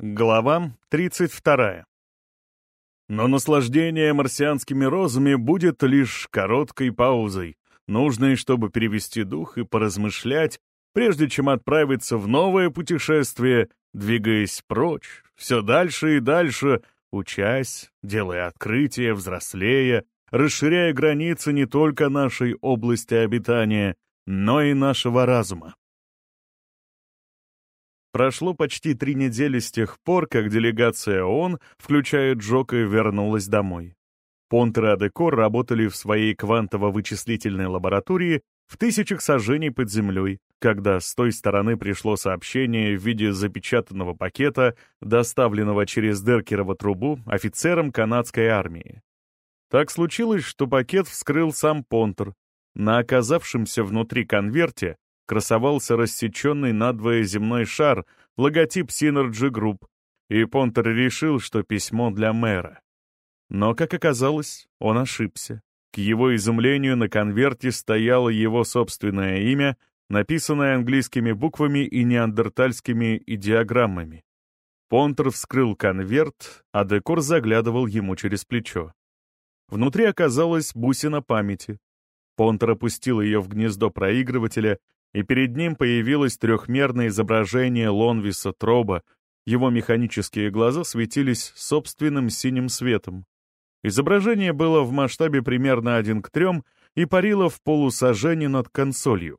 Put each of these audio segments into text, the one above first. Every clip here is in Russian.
Глава 32. Но наслаждение марсианскими розами будет лишь короткой паузой, нужной, чтобы перевести дух и поразмышлять, прежде чем отправиться в новое путешествие, двигаясь прочь, все дальше и дальше, учась, делая открытия, взрослея, расширяя границы не только нашей области обитания, но и нашего разума. Прошло почти три недели с тех пор, как делегация ООН, включая Джока, вернулась домой. Понтер и Адекор работали в своей квантово-вычислительной лаборатории в тысячах сажений под землей, когда с той стороны пришло сообщение в виде запечатанного пакета, доставленного через Деркерово трубу офицерам канадской армии. Так случилось, что пакет вскрыл сам Понтер. На оказавшемся внутри конверте красовался рассеченный надвое земной шар, логотип Synergy Group, и Понтер решил, что письмо для мэра. Но, как оказалось, он ошибся. К его изумлению на конверте стояло его собственное имя, написанное английскими буквами и неандертальскими идеограммами. Понтер вскрыл конверт, а Декор заглядывал ему через плечо. Внутри оказалась бусина памяти. Понтер опустил ее в гнездо проигрывателя и перед ним появилось трехмерное изображение Лонвиса Троба, его механические глаза светились собственным синим светом. Изображение было в масштабе примерно один к трем и парило в полусажении над консолью.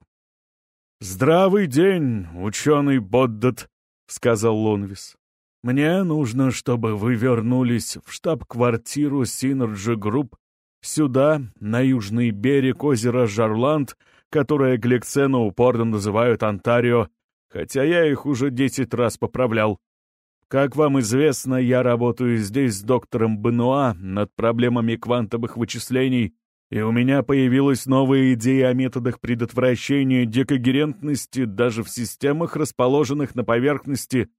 «Здравый день, ученый Боддат», — сказал Лонвис. «Мне нужно, чтобы вы вернулись в штаб-квартиру Синерджи Групп сюда, на южный берег озера Жарланд, которое Глексена упорно называют Онтарио, хотя я их уже десять раз поправлял. Как вам известно, я работаю здесь с доктором Бенуа над проблемами квантовых вычислений, и у меня появилась новая идея о методах предотвращения декогерентности даже в системах, расположенных на поверхности.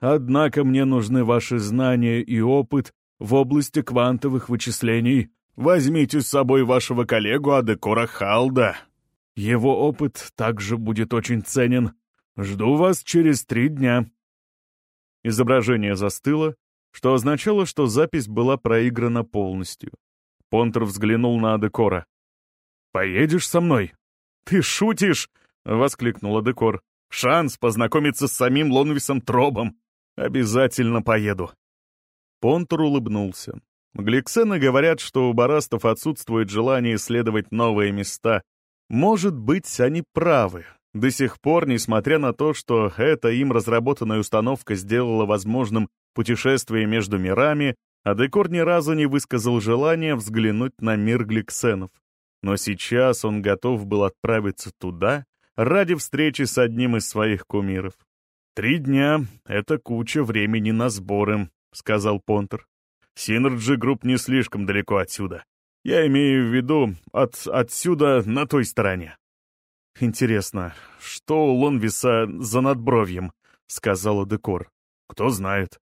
Однако мне нужны ваши знания и опыт в области квантовых вычислений. Возьмите с собой вашего коллегу Адекора Халда. Его опыт также будет очень ценен. Жду вас через три дня». Изображение застыло, что означало, что запись была проиграна полностью. Понтер взглянул на Адекора. «Поедешь со мной?» «Ты шутишь?» — воскликнул Адекор. «Шанс познакомиться с самим Лонвисом Тробом. Обязательно поеду». Понтер улыбнулся. Гликсены говорят, что у барастов отсутствует желание исследовать новые места, может быть, они правы. До сих пор, несмотря на то, что эта им разработанная установка сделала возможным путешествие между мирами, Адекор ни разу не высказал желания взглянуть на мир гликсенов. Но сейчас он готов был отправиться туда ради встречи с одним из своих кумиров. «Три дня — это куча времени на сборы», — сказал Понтер. «Синерджи Групп не слишком далеко отсюда. Я имею в виду от отсюда на той стороне. Интересно, что у Лонвиса за надбровьем? Сказал Адекор. Кто знает.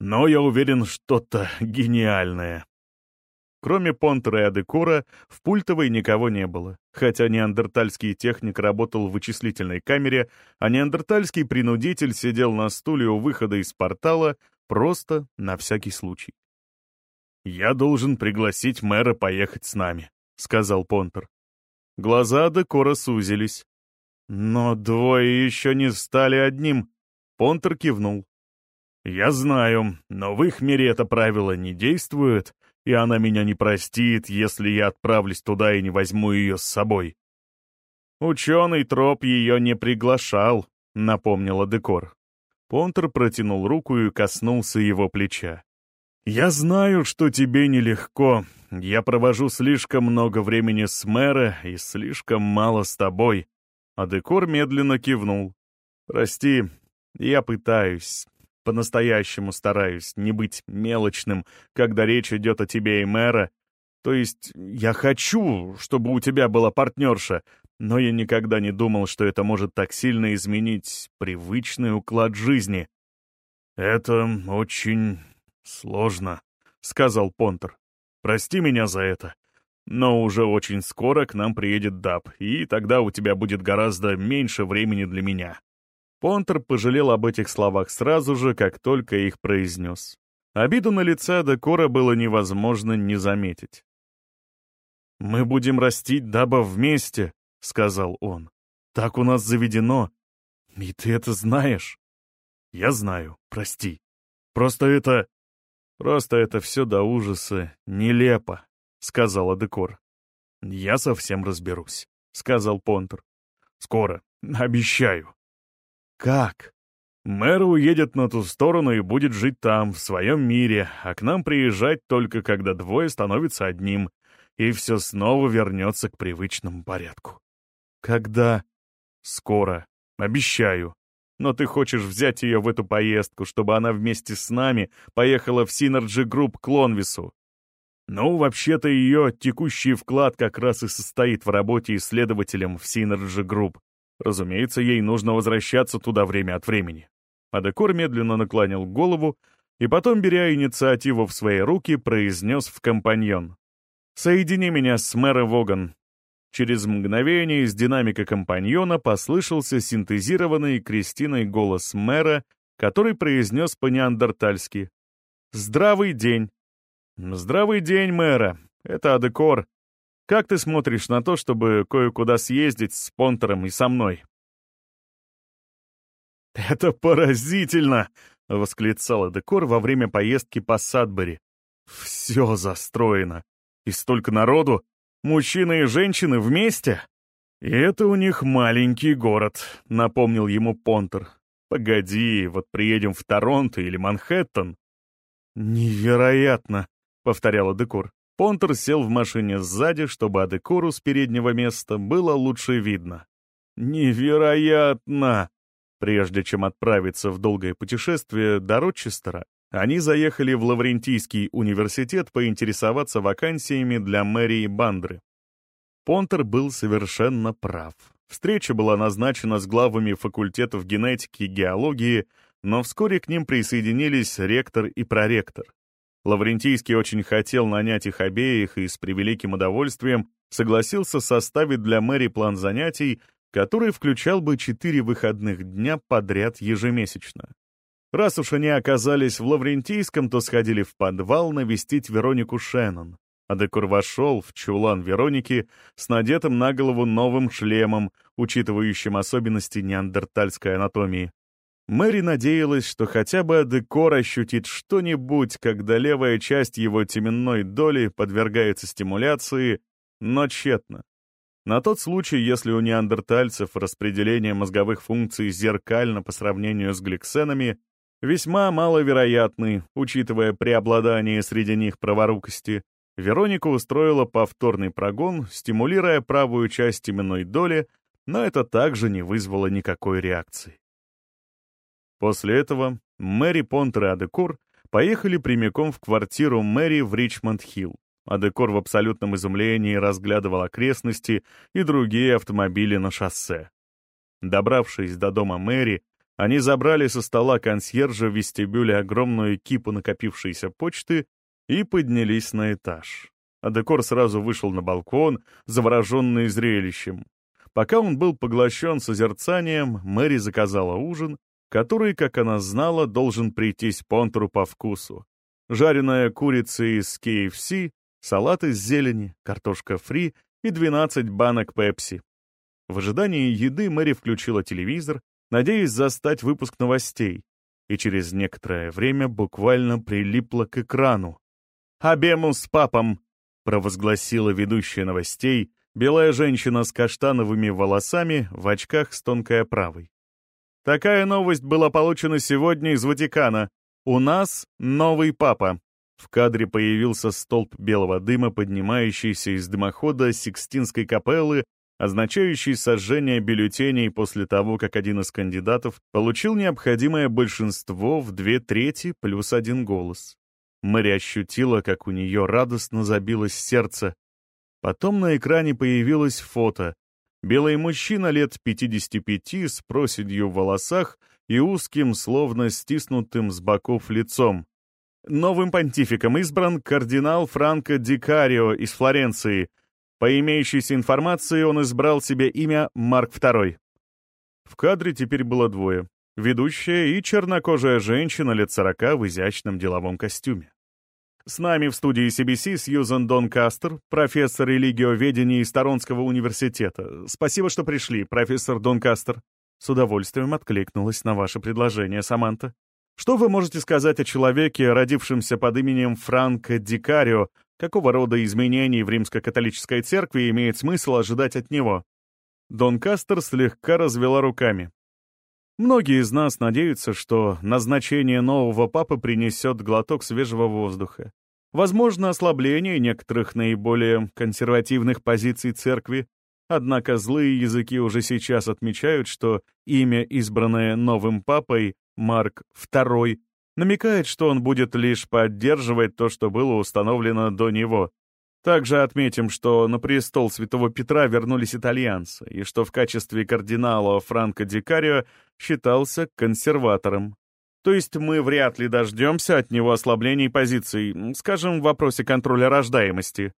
Но я уверен, что-то гениальное. Кроме Понтера и Адекора, в пультовой никого не было. Хотя неандертальский техник работал в вычислительной камере, а неандертальский принудитель сидел на стуле у выхода из портала просто на всякий случай. «Я должен пригласить мэра поехать с нами», — сказал Понтер. Глаза Декора сузились. «Но двое еще не стали одним», — Понтер кивнул. «Я знаю, но в их мире это правило не действует, и она меня не простит, если я отправлюсь туда и не возьму ее с собой». «Ученый троп ее не приглашал», — напомнила Декор. Понтер протянул руку и коснулся его плеча. «Я знаю, что тебе нелегко. Я провожу слишком много времени с мэра и слишком мало с тобой». А Декор медленно кивнул. «Прости, я пытаюсь, по-настоящему стараюсь не быть мелочным, когда речь идет о тебе и мэра. То есть я хочу, чтобы у тебя была партнерша, но я никогда не думал, что это может так сильно изменить привычный уклад жизни. Это очень «Сложно», — сказал Понтер. «Прости меня за это. Но уже очень скоро к нам приедет Даб, и тогда у тебя будет гораздо меньше времени для меня». Понтер пожалел об этих словах сразу же, как только их произнес. Обиду на лице Декора было невозможно не заметить. «Мы будем растить даба вместе», — сказал он. «Так у нас заведено. И ты это знаешь». «Я знаю, прости. Просто это...» «Просто это все до ужаса нелепо», — сказала Декор. «Я совсем разберусь», — сказал Понтер. «Скоро, обещаю». «Как?» «Мэр уедет на ту сторону и будет жить там, в своем мире, а к нам приезжать только когда двое становятся одним, и все снова вернется к привычному порядку». «Когда?» «Скоро. Обещаю. Но ты хочешь взять ее в эту поездку, чтобы она вместе с нами поехала в Synergy Group к Лонвису. Ну, вообще-то ее текущий вклад как раз и состоит в работе исследователем в Synergy Group. Разумеется, ей нужно возвращаться туда время от времени. Адекор медленно наклонил голову и потом, беря инициативу в свои руки, произнес в компаньон. «Соедини меня с мэром Воган. Через мгновение из динамика компаньона послышался синтезированный Кристиной голос мэра, который произнес по-неандертальски. «Здравый день!» «Здравый день, мэра! Это Адекор. Как ты смотришь на то, чтобы кое-куда съездить с Понтером и со мной?» «Это поразительно!» — восклицал Адекор во время поездки по Садбери. «Все застроено. И столько народу. Мужчины и женщины вместе? И это у них маленький город, напомнил ему Понтер. Погоди, вот приедем в Торонто или Манхэттен. Невероятно, повторяла Декор. Понтер сел в машине сзади, чтобы Адекору с переднего места было лучше видно. Невероятно! Прежде чем отправиться в долгое путешествие до Рочестера, они заехали в Лаврентийский университет поинтересоваться вакансиями для мэрии Бандры. Понтер был совершенно прав. Встреча была назначена с главами факультетов генетики и геологии, но вскоре к ним присоединились ректор и проректор. Лаврентийский очень хотел нанять их обеих и с превеликим удовольствием согласился составить для мэри план занятий, который включал бы четыре выходных дня подряд ежемесячно. Раз уж они оказались в Лаврентийском, то сходили в подвал навестить Веронику Шеннон. Адекур вошел в чулан Вероники с надетым на голову новым шлемом, учитывающим особенности неандертальской анатомии. Мэри надеялась, что хотя бы Адекор ощутит что-нибудь, когда левая часть его теменной доли подвергается стимуляции, но тщетно. На тот случай, если у неандертальцев распределение мозговых функций зеркально по сравнению с гликсенами, весьма маловероятный, учитывая преобладание среди них праворукости, Вероника устроила повторный прогон, стимулируя правую часть именной доли, но это также не вызвало никакой реакции. После этого Мэри Понтер и Адекор поехали прямиком в квартиру Мэри в Ричмонд-Хилл. Адекор в абсолютном изумлении разглядывал окрестности и другие автомобили на шоссе. Добравшись до дома Мэри, они забрали со стола консьержа в вестибюле огромную кипу накопившейся почты и поднялись на этаж. А декор сразу вышел на балкон, завороженный зрелищем. Пока он был поглощен созерцанием, Мэри заказала ужин, который, как она знала, должен прийтись Понтеру по вкусу. Жареная курица из KFC, салат из зелени, картошка фри и 12 банок пепси. В ожидании еды Мэри включила телевизор, надеясь застать выпуск новостей, и через некоторое время буквально прилипла к экрану. «Обему с папом!» — провозгласила ведущая новостей, белая женщина с каштановыми волосами в очках с тонкой оправой. Такая новость была получена сегодня из Ватикана. У нас новый папа. В кадре появился столб белого дыма, поднимающийся из дымохода Сикстинской капеллы означающий сожжение бюллетеней после того, как один из кандидатов получил необходимое большинство в две трети плюс один голос. Мэри ощутила, как у нее радостно забилось сердце. Потом на экране появилось фото. Белый мужчина лет 55 с проседью в волосах и узким, словно стиснутым с боков лицом. Новым понтификом избран кардинал Франко Дикарио из Флоренции — по имеющейся информации, он избрал себе имя Марк II. В кадре теперь было двое. ведущая и чернокожая женщина лет сорока в изящном деловом костюме. С нами в студии CBC Сьюзан Донкастер, профессор религиоведения из Торонского университета. Спасибо, что пришли, профессор Донкастер. С удовольствием откликнулась на ваше предложение, Саманта. Что вы можете сказать о человеке, родившемся под именем Франко Дикарио? Какого рода изменений в римско-католической церкви имеет смысл ожидать от него? Донкастер слегка развела руками. Многие из нас надеются, что назначение нового папы принесет глоток свежего воздуха. Возможно, ослабление некоторых наиболее консервативных позиций церкви, однако злые языки уже сейчас отмечают, что имя, избранное новым папой, Марк II, намекает, что он будет лишь поддерживать то, что было установлено до него, также отметим, что на престол святого Петра вернулись итальянцы, и что в качестве кардинала Франко Дикарио считался консерватором. То есть мы вряд ли дождемся от него ослаблений позиций, скажем, в вопросе контроля рождаемости.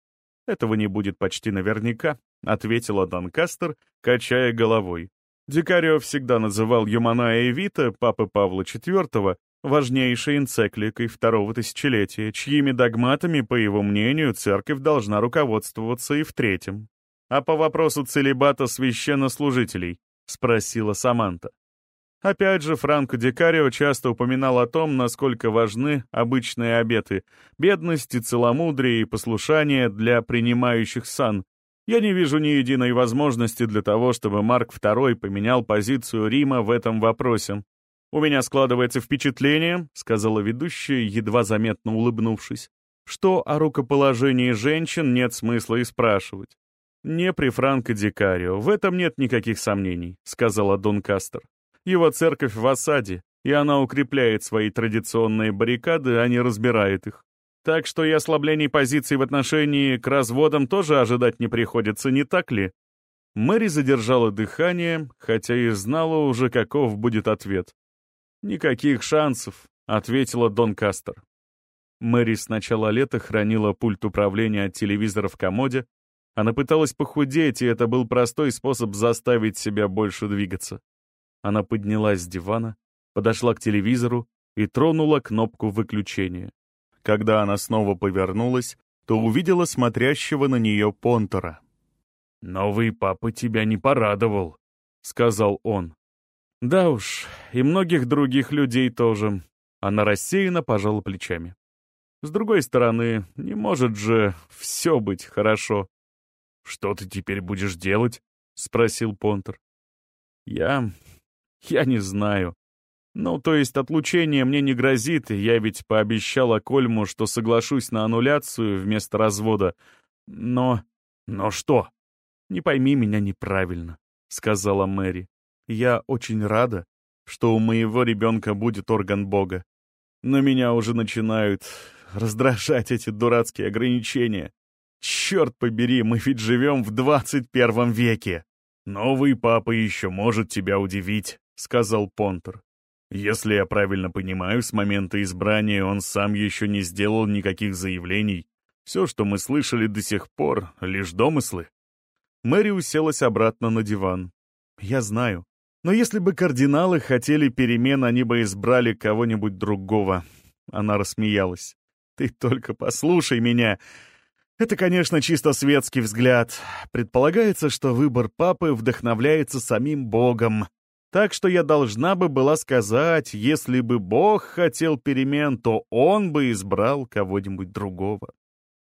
Этого не будет почти наверняка, ответила Донкастер, качая головой. Дикарио всегда называл Юмана Эвита, папы Павла IV, важнейшей энцикликой второго тысячелетия, чьими догматами, по его мнению, церковь должна руководствоваться и в третьем. «А по вопросу целебата священнослужителей?» — спросила Саманта. Опять же, Франко Дикарио часто упоминал о том, насколько важны обычные обеты, бедности, целомудрие и послушание для принимающих сан. Я не вижу ни единой возможности для того, чтобы Марк II поменял позицию Рима в этом вопросе. «У меня складывается впечатление», — сказала ведущая, едва заметно улыбнувшись, «что о рукоположении женщин нет смысла и спрашивать». «Не при Франко Дикарио, в этом нет никаких сомнений», — сказала Дон Кастер. «Его церковь в осаде, и она укрепляет свои традиционные баррикады, а не разбирает их. Так что и ослаблений позиций в отношении к разводам тоже ожидать не приходится, не так ли?» Мэри задержала дыхание, хотя и знала уже, каков будет ответ. «Никаких шансов», — ответила Дон Кастер. Мэри с начала лета хранила пульт управления от телевизора в комоде. Она пыталась похудеть, и это был простой способ заставить себя больше двигаться. Она поднялась с дивана, подошла к телевизору и тронула кнопку выключения. Когда она снова повернулась, то увидела смотрящего на нее Понтера. «Новый папа тебя не порадовал», — сказал он. Да уж, и многих других людей тоже. Она рассеянно пожала плечами. С другой стороны, не может же все быть хорошо. «Что ты теперь будешь делать?» — спросил Понтер. «Я... я не знаю. Ну, то есть отлучение мне не грозит, я ведь пообещала Кольму, что соглашусь на аннуляцию вместо развода. Но... но что? Не пойми меня неправильно», — сказала Мэри. Я очень рада, что у моего ребенка будет орган Бога. Но меня уже начинают раздражать эти дурацкие ограничения. Черт побери, мы ведь живем в 21 веке. Новый папа еще может тебя удивить, сказал Понтер. Если я правильно понимаю, с момента избрания он сам еще не сделал никаких заявлений. Все, что мы слышали до сих пор, лишь домыслы. Мэри уселась обратно на диван. «Я знаю. Но если бы кардиналы хотели перемен, они бы избрали кого-нибудь другого. Она рассмеялась. Ты только послушай меня. Это, конечно, чисто светский взгляд. Предполагается, что выбор папы вдохновляется самим Богом. Так что я должна бы была сказать, если бы Бог хотел перемен, то он бы избрал кого-нибудь другого.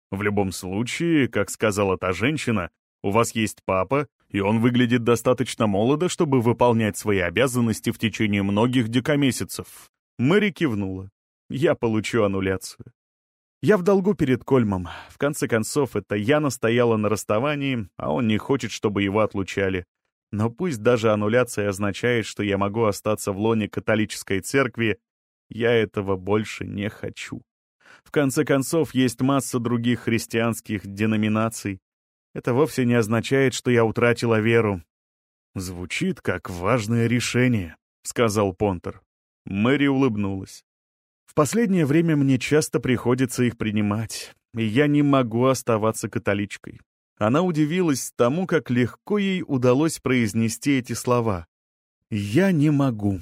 В любом случае, как сказала та женщина, у вас есть папа, и он выглядит достаточно молодо, чтобы выполнять свои обязанности в течение многих декамесяцев. Мэри кивнула. Я получу аннуляцию. Я в долгу перед Кольмом. В конце концов, это я настояла на расставании, а он не хочет, чтобы его отлучали. Но пусть даже аннуляция означает, что я могу остаться в лоне католической церкви, я этого больше не хочу. В конце концов, есть масса других христианских деноминаций, это вовсе не означает, что я утратила веру. «Звучит как важное решение», — сказал Понтер. Мэри улыбнулась. «В последнее время мне часто приходится их принимать, и я не могу оставаться католичкой». Она удивилась тому, как легко ей удалось произнести эти слова. «Я не могу».